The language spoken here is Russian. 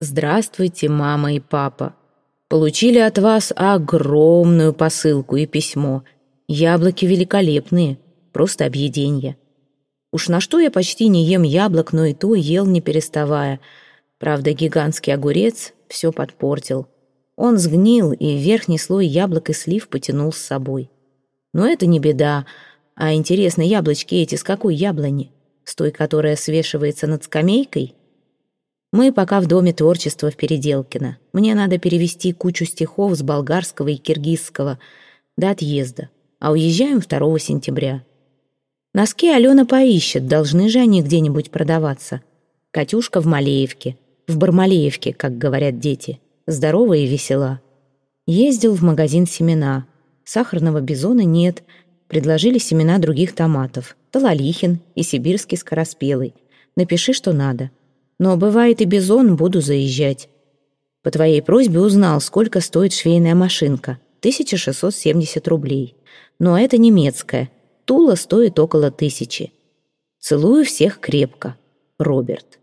Здравствуйте, мама и папа. Получили от вас огромную посылку и письмо. Яблоки великолепные, просто объеденье. Уж на что я почти не ем яблок, но и то ел не переставая. Правда, гигантский огурец все подпортил. Он сгнил, и верхний слой яблок и слив потянул с собой. Но это не беда. А интересно, яблочки эти с какой яблони? С той, которая свешивается над скамейкой? Мы пока в Доме творчества в Переделкино. Мне надо перевести кучу стихов с болгарского и киргизского до отъезда, а уезжаем 2 сентября. Носки Алена поищет, должны же они где-нибудь продаваться. Катюшка в Малеевке, в Бармалеевке, как говорят дети. Здоровая и весела. Ездил в магазин семена. Сахарного бизона нет. Предложили семена других томатов. Талалихин и сибирский скороспелый. Напиши, что надо. Но бывает и бизон, буду заезжать. По твоей просьбе узнал, сколько стоит швейная машинка. 1670 рублей. Но это немецкая. Тула стоит около тысячи. Целую всех крепко. Роберт.